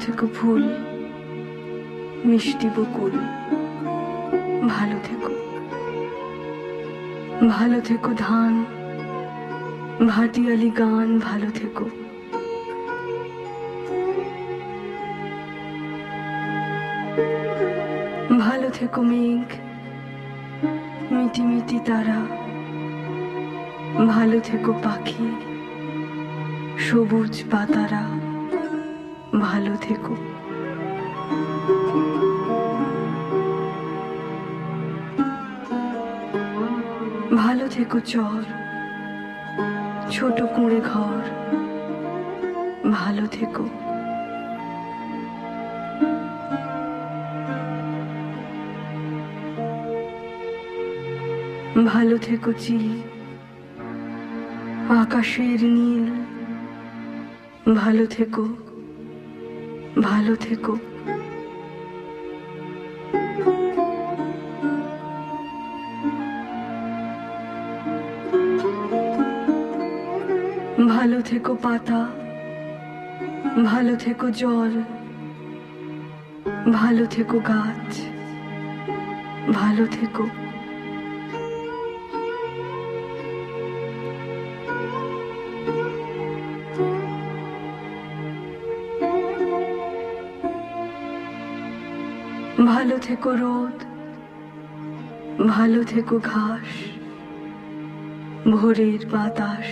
থেকো ফুল, মিষ্টি বকুল। ভালো থেকো। ভালো থেকো ধান, ভাটিয়ালি গান, ভালো থেকো। ভালো থেকো মেঘ, মিটি মিটি তারা। ভালো থেকো পাখি, সবুজ পাতারা। ভালো থেকো। ভালো থেকো, চর। ছোট কুঁড়ে ঘর। ভালো থেকো। ভালো থেকো, চিল। আকাশের নীল। ভালো থেকো। ভালো থেকো। ভালো থেকো পাতা। ভালো থেকো জল। ভালো থেকো গাছ। ভালো থেকো। ভালো থেকো রোদ ভালো থেকো ঘাস ভোরের বাতাস।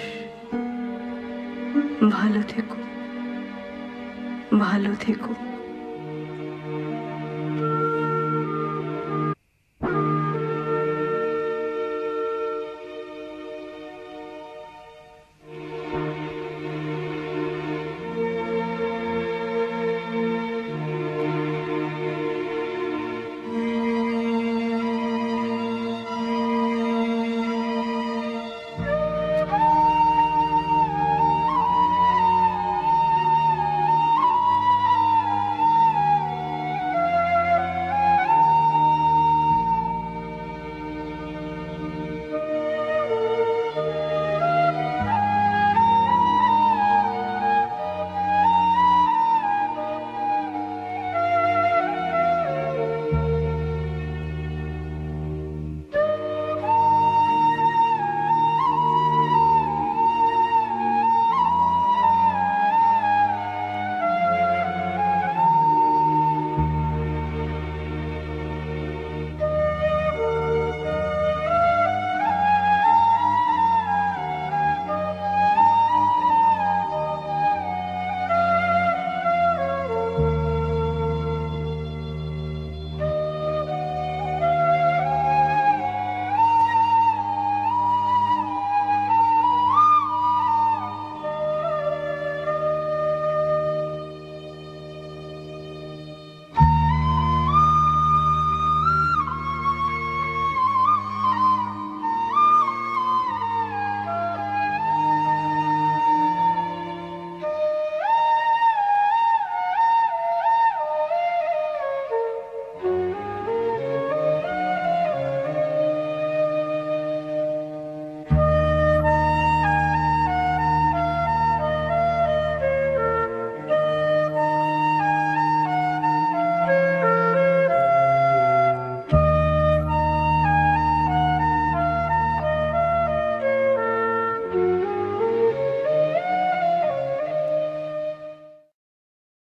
ভালো থেকো ভালো থেকো।